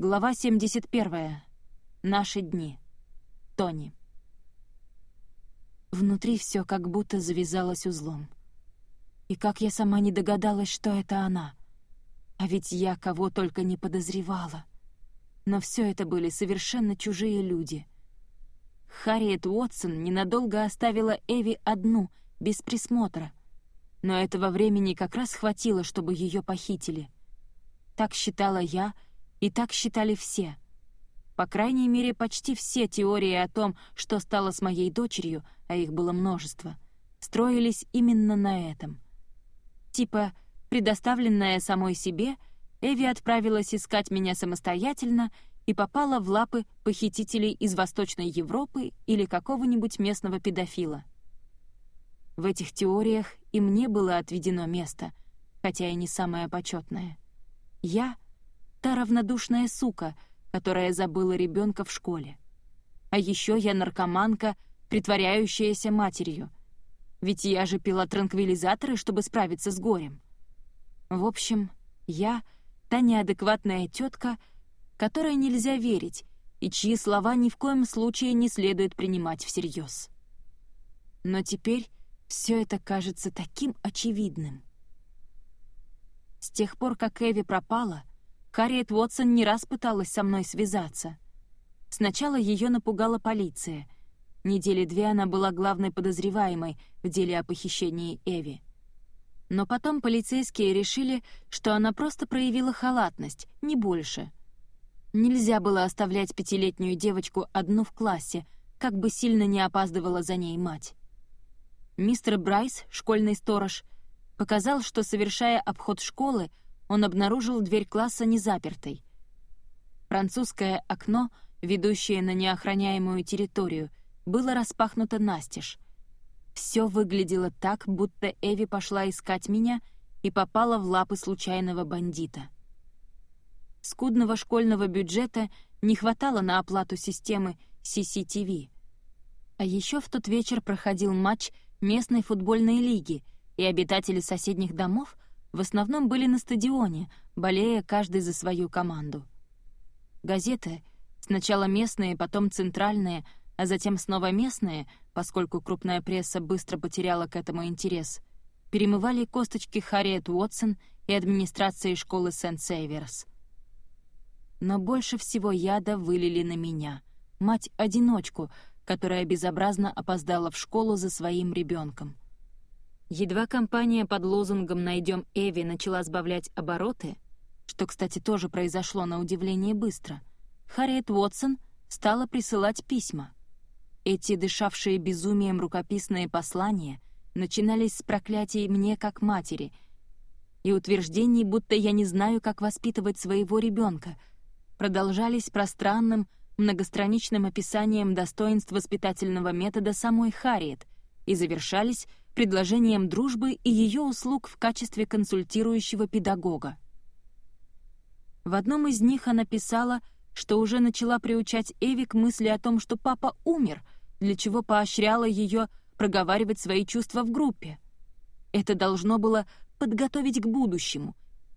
Глава 71. Наши дни. Тони. Внутри все как будто завязалось узлом. И как я сама не догадалась, что это она. А ведь я кого только не подозревала. Но все это были совершенно чужие люди. Харриет Уотсон ненадолго оставила Эви одну, без присмотра. Но этого времени как раз хватило, чтобы ее похитили. Так считала я — и так считали все. По крайней мере, почти все теории о том, что стало с моей дочерью, а их было множество, строились именно на этом. Типа, предоставленная самой себе, Эви отправилась искать меня самостоятельно и попала в лапы похитителей из Восточной Европы или какого-нибудь местного педофила. В этих теориях и мне было отведено место, хотя и не самое почетное. Я — та равнодушная сука, которая забыла ребенка в школе. А еще я наркоманка, притворяющаяся матерью. Ведь я же пила транквилизаторы, чтобы справиться с горем. В общем, я — та неадекватная тетка, которой нельзя верить и чьи слова ни в коем случае не следует принимать всерьез. Но теперь все это кажется таким очевидным. С тех пор, как Эви пропала, Харриет Уотсон не раз пыталась со мной связаться. Сначала ее напугала полиция. Недели две она была главной подозреваемой в деле о похищении Эви. Но потом полицейские решили, что она просто проявила халатность, не больше. Нельзя было оставлять пятилетнюю девочку одну в классе, как бы сильно не опаздывала за ней мать. Мистер Брайс, школьный сторож, показал, что, совершая обход школы, он обнаружил дверь класса незапертой. Французское окно, ведущее на неохраняемую территорию, было распахнуто настежь. Все выглядело так, будто Эви пошла искать меня и попала в лапы случайного бандита. Скудного школьного бюджета не хватало на оплату системы CCTV. А еще в тот вечер проходил матч местной футбольной лиги, и обитатели соседних домов — в основном были на стадионе, болея каждый за свою команду. Газеты, сначала местные, потом центральные, а затем снова местные, поскольку крупная пресса быстро потеряла к этому интерес, перемывали косточки Харриет Уотсон и администрации школы Сент-Сейверс. Но больше всего яда вылили на меня, мать-одиночку, которая безобразно опоздала в школу за своим ребенком. Едва компания под лозунгом «Найдем Эви» начала сбавлять обороты, что, кстати, тоже произошло на удивление быстро, Харриет Уотсон стала присылать письма. Эти дышавшие безумием рукописные послания начинались с проклятий мне как матери и утверждений, будто я не знаю, как воспитывать своего ребенка, продолжались пространным, многостраничным описанием достоинств воспитательного метода самой Харриет и завершались предложением дружбы и ее услуг в качестве консультирующего педагога. В одном из них она писала, что уже начала приучать Эви к мысли о том, что папа умер, для чего поощряла ее проговаривать свои чувства в группе. Это должно было подготовить к будущему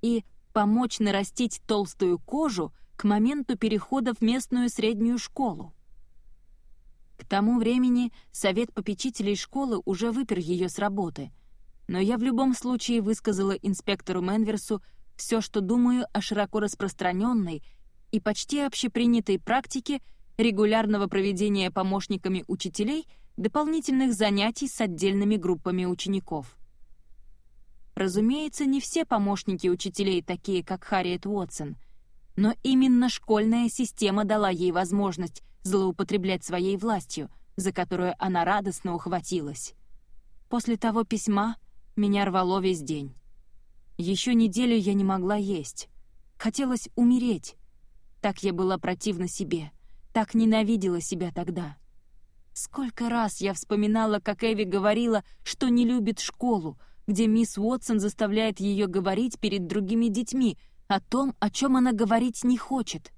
и помочь нарастить толстую кожу к моменту перехода в местную среднюю школу. К тому времени совет попечителей школы уже выпер ее с работы, но я в любом случае высказала инспектору Менверсу все, что думаю о широко распространенной и почти общепринятой практике регулярного проведения помощниками учителей дополнительных занятий с отдельными группами учеников. Разумеется, не все помощники учителей такие, как Харриет Уотсон, но именно школьная система дала ей возможность злоупотреблять своей властью, за которую она радостно ухватилась. После того письма меня рвало весь день. Еще неделю я не могла есть. Хотелось умереть. Так я была противна себе, так ненавидела себя тогда. Сколько раз я вспоминала, как Эви говорила, что не любит школу, где мисс Уотсон заставляет ее говорить перед другими детьми о том, о чем она говорить не хочет.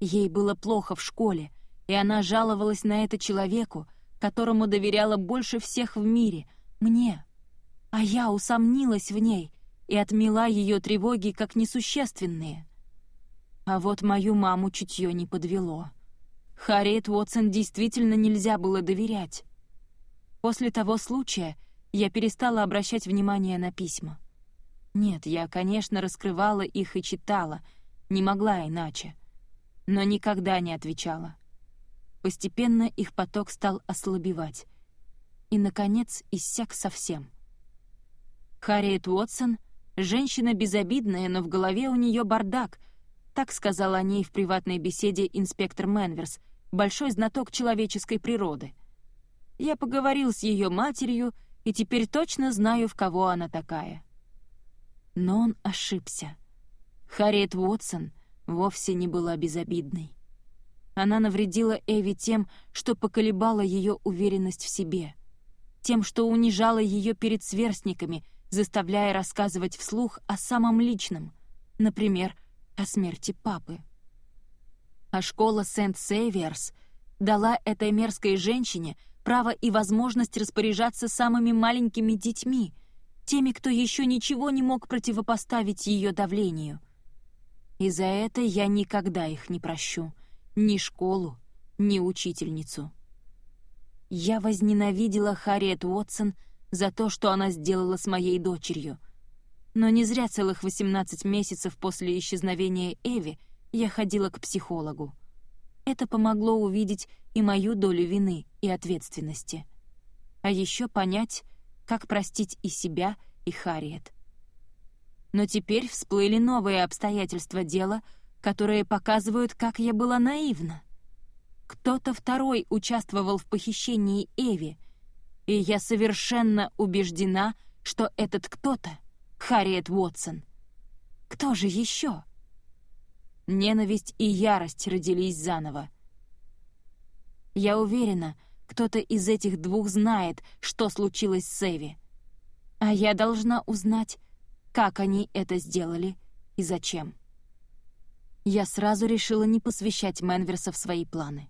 Ей было плохо в школе, и она жаловалась на это человеку, которому доверяла больше всех в мире, мне. А я усомнилась в ней и отмела ее тревоги как несущественные. А вот мою маму чутье не подвело. Харриет Уотсон действительно нельзя было доверять. После того случая я перестала обращать внимание на письма. Нет, я, конечно, раскрывала их и читала, не могла иначе. Но никогда не отвечала. Постепенно их поток стал ослабевать. И, наконец, иссяк совсем. Харриет Уотсон — женщина безобидная, но в голове у нее бардак, так сказал о ней в приватной беседе инспектор Менверс, большой знаток человеческой природы. Я поговорил с ее матерью, и теперь точно знаю, в кого она такая. Но он ошибся. Харриет Уотсон вовсе не была безобидной. Она навредила Эви тем, что поколебала ее уверенность в себе, тем, что унижала ее перед сверстниками, заставляя рассказывать вслух о самом личном, например, о смерти папы. А школа Сент-Сейверс дала этой мерзкой женщине право и возможность распоряжаться самыми маленькими детьми, теми, кто еще ничего не мог противопоставить ее давлению. И за это я никогда их не прощу, ни школу, ни учительницу. Я возненавидела Харриет Уотсон за то, что она сделала с моей дочерью. Но не зря целых 18 месяцев после исчезновения Эви я ходила к психологу. Это помогло увидеть и мою долю вины и ответственности. А еще понять, как простить и себя, и Харриет. Но теперь всплыли новые обстоятельства дела, которые показывают, как я была наивна. Кто-то второй участвовал в похищении Эви, и я совершенно убеждена, что этот кто-то — Харриет Уотсон. Кто же еще? Ненависть и ярость родились заново. Я уверена, кто-то из этих двух знает, что случилось с Эви. А я должна узнать, как они это сделали и зачем. Я сразу решила не посвящать Менверса в свои планы.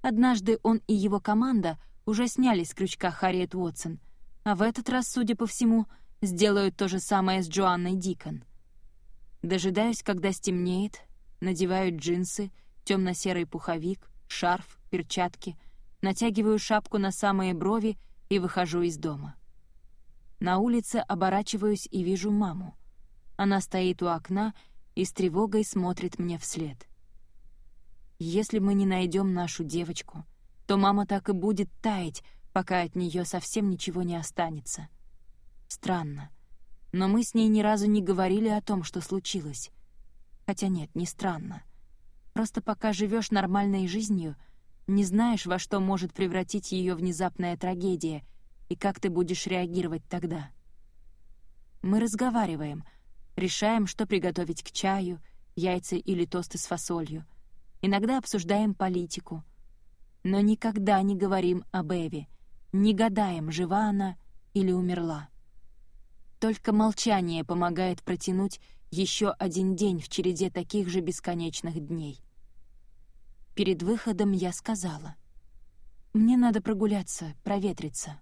Однажды он и его команда уже сняли с крючка Харриет Уотсон, а в этот раз, судя по всему, сделают то же самое с Джоанной Дикон. Дожидаюсь, когда стемнеет, надеваю джинсы, темно-серый пуховик, шарф, перчатки, натягиваю шапку на самые брови и выхожу из дома. На улице оборачиваюсь и вижу маму. Она стоит у окна и с тревогой смотрит мне вслед. Если мы не найдем нашу девочку, то мама так и будет таять, пока от нее совсем ничего не останется. Странно. Но мы с ней ни разу не говорили о том, что случилось. Хотя нет, не странно. Просто пока живешь нормальной жизнью, не знаешь, во что может превратить ее внезапная трагедия и как ты будешь реагировать тогда. Мы разговариваем, решаем, что приготовить к чаю, яйца или тосты с фасолью — иногда обсуждаем политику. Но никогда не говорим об Эви, не гадаем, жива она или умерла. Только молчание помогает протянуть еще один день в череде таких же бесконечных дней. Перед выходом я сказала, «Мне надо прогуляться, проветриться».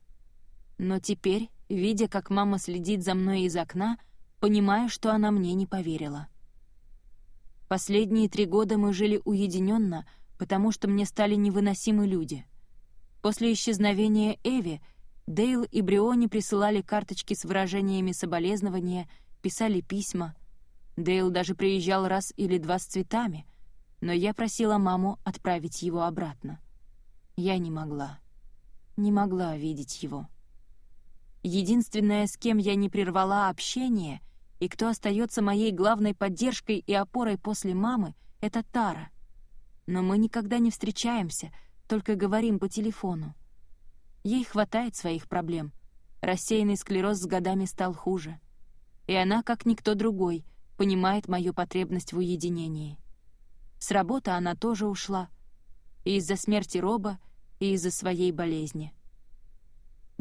Но теперь, видя, как мама следит за мной из окна, понимаю, что она мне не поверила. Последние три года мы жили уединенно, потому что мне стали невыносимы люди. После исчезновения Эви Дейл и Бриони присылали карточки с выражениями соболезнования, писали письма. Дейл даже приезжал раз или два с цветами, но я просила маму отправить его обратно. Я не могла. Не могла видеть его. Единственное, с кем я не прервала общение — и кто остается моей главной поддержкой и опорой после мамы, это Тара. Но мы никогда не встречаемся, только говорим по телефону. Ей хватает своих проблем. Рассеянный склероз с годами стал хуже. И она, как никто другой, понимает мою потребность в уединении. С работы она тоже ушла. И из-за смерти Роба, и из-за своей болезни.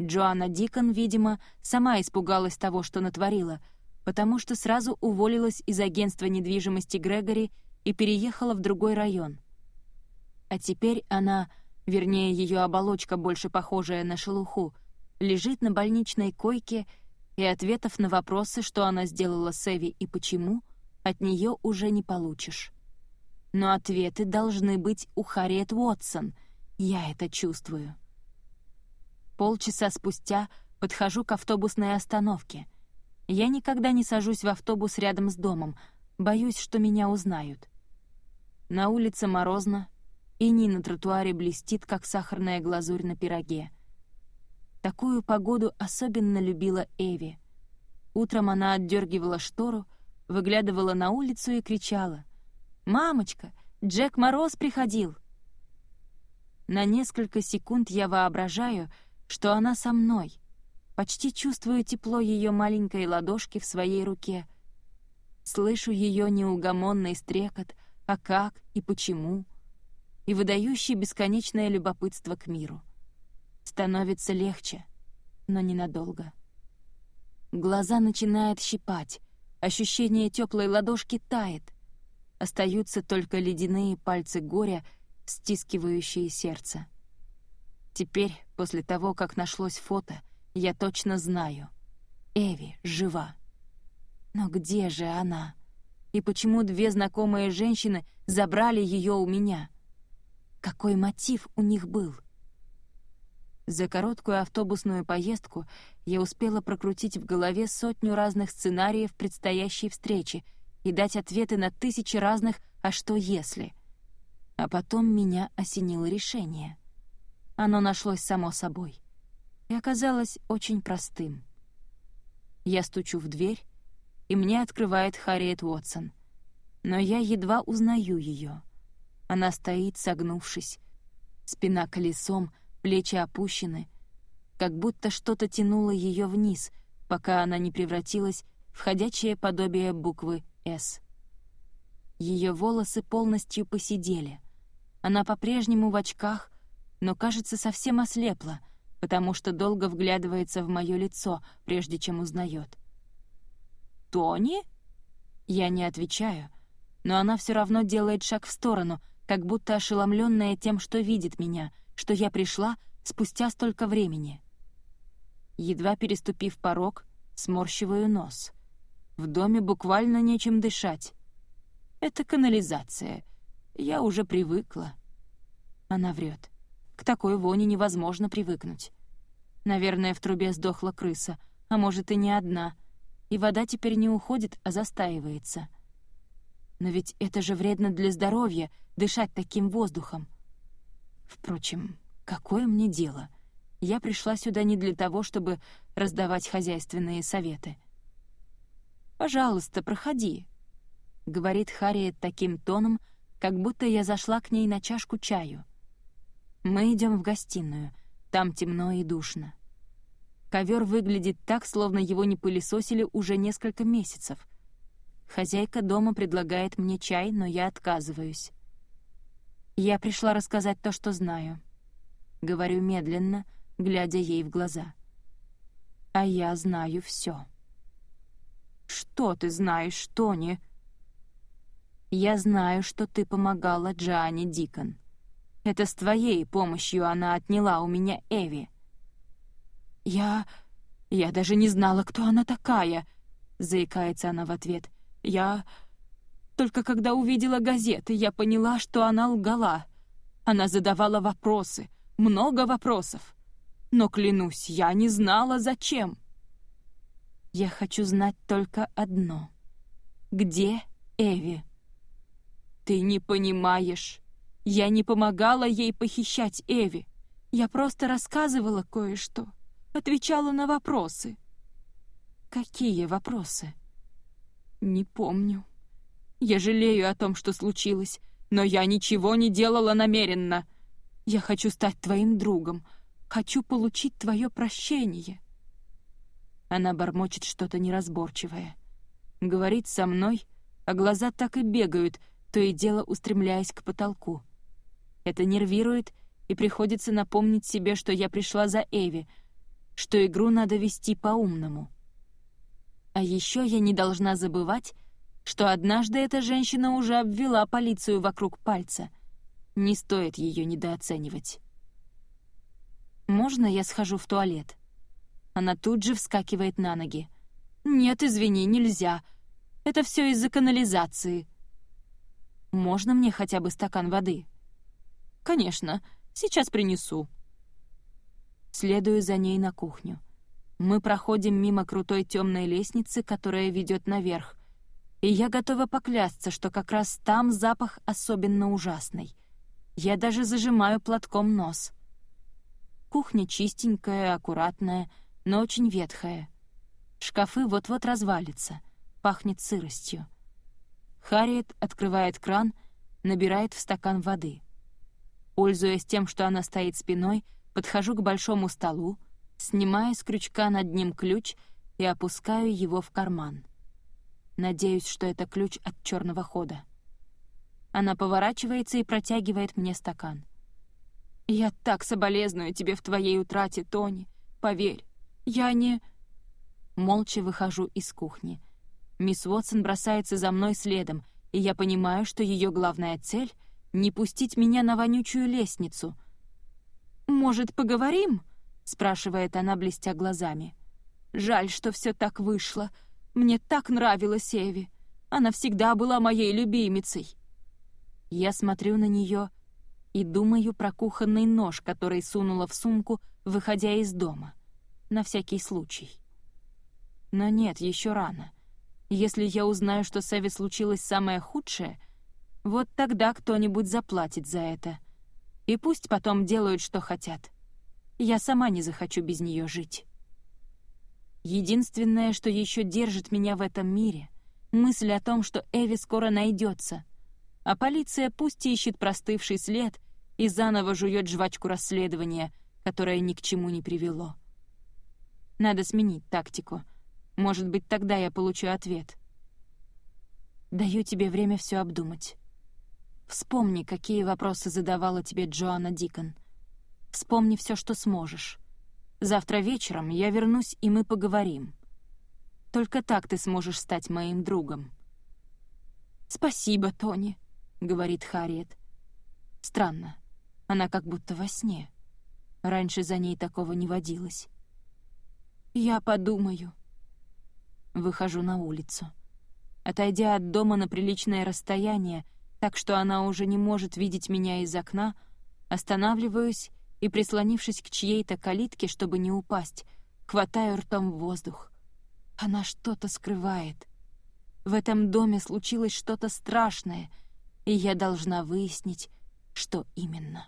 Джоанна Дикон, видимо, сама испугалась того, что натворила — потому что сразу уволилась из агентства недвижимости Грегори и переехала в другой район. А теперь она, вернее, ее оболочка, больше похожая на шелуху, лежит на больничной койке, и ответов на вопросы, что она сделала с Эви и почему, от нее уже не получишь. Но ответы должны быть у Харриет Уотсон. Я это чувствую. Полчаса спустя подхожу к автобусной остановке. Я никогда не сажусь в автобус рядом с домом, боюсь, что меня узнают. На улице морозно, иней на тротуаре блестит, как сахарная глазурь на пироге. Такую погоду особенно любила Эви. Утром она отдергивала штору, выглядывала на улицу и кричала. «Мамочка, Джек Мороз приходил!» На несколько секунд я воображаю, что она со мной. Почти чувствую тепло ее маленькой ладошки в своей руке. Слышу ее неугомонный стрекот, а как и почему, и выдающий бесконечное любопытство к миру. Становится легче, но ненадолго. Глаза начинает щипать, ощущение теплой ладошки тает. Остаются только ледяные пальцы горя, стискивающие сердце. Теперь, после того, как нашлось фото, я точно знаю. Эви жива. Но где же она? И почему две знакомые женщины забрали ее у меня? Какой мотив у них был? — за короткую автобусную поездку я успела прокрутить в голове сотню разных сценариев предстоящей встречи и дать ответы на тысячи разных «а что если?». А потом меня осенило решение. Оно нашлось само собой и оказалось очень простым. Я стучу в дверь, и мне открывает Харриет Уотсон. Но я едва узнаю ее. Она стоит, согнувшись, спина колесом — плечи опущены, как будто что-то тянуло ее вниз, пока она не превратилась в ходячее подобие буквы «С». Ее волосы полностью посидели. Она по-прежнему в очках, но, кажется, совсем ослепла, потому что долго вглядывается в мое лицо, прежде чем узнает. «Тони?» Я не отвечаю, но она все равно делает шаг в сторону, как будто ошеломленная тем, что видит меня — что я пришла спустя столько времени. Едва переступив порог, сморщиваю нос. В доме буквально нечем дышать. Это канализация. Я уже привыкла. Она врет. К такой воне невозможно привыкнуть. Наверное, в трубе сдохла крыса, а может и не одна, и вода теперь не уходит, а застаивается. Но ведь это же вредно для здоровья — дышать таким воздухом. Впрочем, какое мне дело? Я пришла сюда не для того, чтобы раздавать хозяйственные советы. «Пожалуйста, проходи», — говорит Харриет таким тоном, как будто я зашла к ней на чашку чаю. Мы идем в гостиную, там темно и душно. Ковер выглядит так, словно его не пылесосили уже несколько месяцев. Хозяйка дома предлагает мне чай, но я отказываюсь. Я пришла рассказать то, что знаю. Говорю медленно, глядя ей в глаза. А я знаю все. «Что ты знаешь, Тони?» «Я знаю, что ты помогала Джоанне Дикон. Это с твоей помощью она отняла у меня Эви». «Я... я даже не знала, кто она такая», — заикается она в ответ. «Я... Только когда увидела газеты, я поняла, что она лгала. Она задавала вопросы, много вопросов. Но, клянусь, я не знала, зачем. Я хочу знать только одно. Где Эви? Ты не понимаешь. Я не помогала ей похищать Эви. Я просто рассказывала кое-что, отвечала на вопросы. Какие вопросы? Не помню. Я жалею о том, что случилось, но я ничего не делала намеренно. Я хочу стать твоим другом, хочу получить твое прощение». Она бормочет что-то неразборчивое. Говорит со мной, а глаза так и бегают, то и дело устремляясь к потолку. Это нервирует, и приходится напомнить себе, что я пришла за Эви, что игру надо вести по-умному. А еще я не должна забывать, что однажды эта женщина уже обвела полицию вокруг пальца. Не стоит ее недооценивать. «Можно я схожу в туалет?» Она тут же вскакивает на ноги. «Нет, извини, нельзя. Это все из-за канализации». Можно мне хотя бы стакан воды?» «Конечно, сейчас принесу». Следую за ней на кухню. Мы проходим мимо крутой темной лестницы, которая ведет наверх, и я готова поклясться, что как раз там запах особенно ужасный. Я даже зажимаю платком нос. Кухня чистенькая, аккуратная, но очень ветхая. Шкафы вот-вот развалятся, пахнет сыростью. Харриет открывает кран, набирает в стакан воды. Пользуясь тем, что она стоит спиной, подхожу к большому столу, снимаю с крючка над ним ключ и опускаю его в карман. Надеюсь, что это ключ от черного хода. Она поворачивается и протягивает мне стакан. «Я так соболезную тебе в твоей утрате, Тони. Поверь, я не...» Молча выхожу из кухни. Мисс Уотсон бросается за мной следом, и я понимаю, что ее главная цель — не пустить меня на вонючую лестницу. «Может, поговорим?» — спрашивает она, блестя глазами. «Жаль, что все так вышло. Мне так нравилась Эви. Она всегда была моей любимицей». Я смотрю на нее и думаю про кухонный нож, который сунула в сумку, выходя из дома. На всякий случай. Но нет, еще рано. Если я узнаю, что с Эви случилось самое худшее, вот тогда кто-нибудь заплатит за это. И пусть потом делают, что хотят. Я сама не захочу без нее жить. Единственное, что еще держит меня в этом мире — мысль о том, что Эви скоро найдется, а полиция пусть ищет простывший след и заново жует жвачку расследования, которое ни к чему не привело. Надо сменить тактику. Может быть, тогда я получу ответ. Даю тебе время все обдумать. Вспомни, какие вопросы задавала тебе Джоанна Дикон. Вспомни все, что сможешь. Завтра вечером я вернусь, и мы поговорим. Только так ты сможешь стать моим другом». «Спасибо, Тони», — говорит Харриет. Странно. Она как будто во сне. Раньше за ней такого не водилось. «Я подумаю». Выхожу на улицу. Отойдя от дома на приличное расстояние, так что она уже не может видеть меня из окна, останавливаюсь и, прислонившись к чьей-то калитке, чтобы не упасть, хватаю ртом воздух. Она что-то скрывает. В этом доме случилось что-то страшное, и я должна выяснить, что именно.